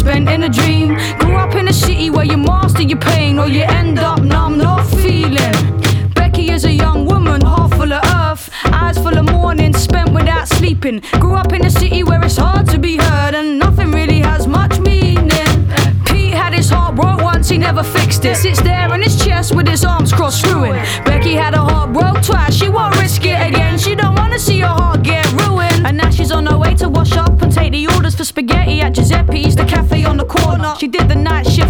spent in a dream. Grew up in a city where you master your pain, or you end up numb, not feeling. Becky is a young woman, heart full of earth, eyes full of morning, spent without sleeping. Grew up in a city where it's hard to be heard, and nothing really has much meaning. Pete had his heart broke once, he never fixed it. Sits there in his chest with his arms crossed, ruined. Becky had a heart broke twice, she won't risk it again. She don't wanna see her heart get ruined. And now she's on her way to wash up and take the orders for spaghetti at Giuseppe's. The on the corner. She did the night shift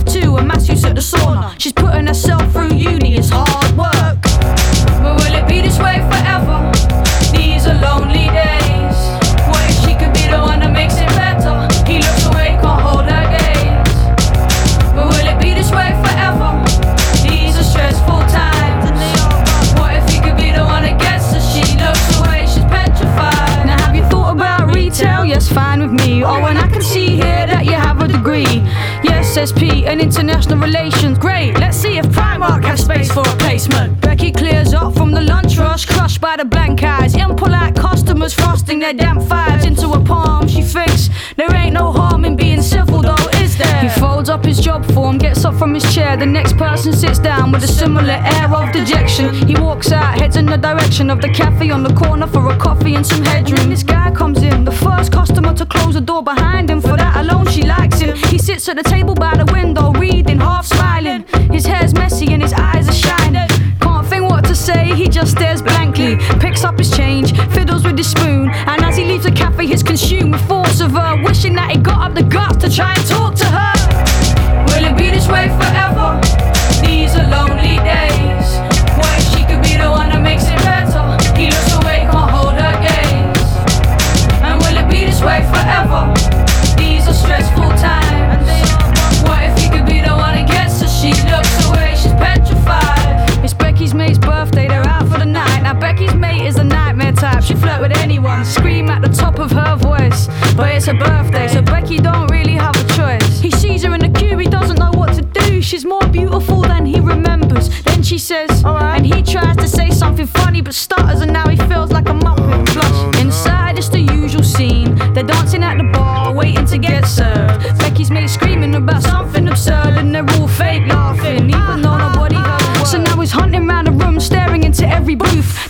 and I can see here that you have a degree. Yes, SP and international relations. Great. Let's see if Primark has space for a placement. Becky clears up from the lunch rush, crushed by the blank eyes. Impolite customers frosting their damp fives into a palm. She thinks there ain't no harm in being civil, though, is there? He folds up his job form, gets up from his chair. The next person sits down with a similar air of dejection. He walks out, heads in the direction of the cafe on the corner for a coffee and some headroom. This guy comes in, the first customer to close the door behind him. For that alone, she likes him. He sits at the table by the window, reading, half smiling. His hair's messy and his eyes are shining. Can't think what to say, he just stares blankly. Picks up his change, fiddles with his spoon, and flirt with anyone, scream at the top of her voice. But it's her birthday, so Becky don't really have a choice. He sees her in the queue, he doesn't know what to do. She's more beautiful than he remembers. Then she says, and he tries to say something funny, but stutters, and now he feels like a muppet. Flush. Oh, Inside, it's the usual scene. They're dancing at the bar, waiting to get served. Becky's mate screaming about something absurd, and they're all fake laughing, even though nobody heard. So now he's hunting around the room, staring into every booth.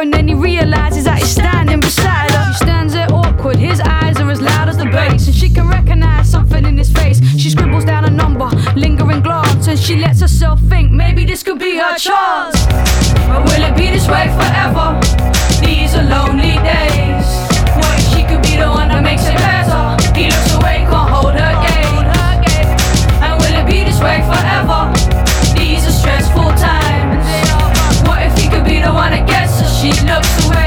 And then he realizes that he's standing beside her. She stands there awkward, his eyes are as loud as the bass. And she can recognize something in his face. She scribbles down a number, lingering glance, and she lets herself think maybe this could be her chance. But will it be this way forever? love to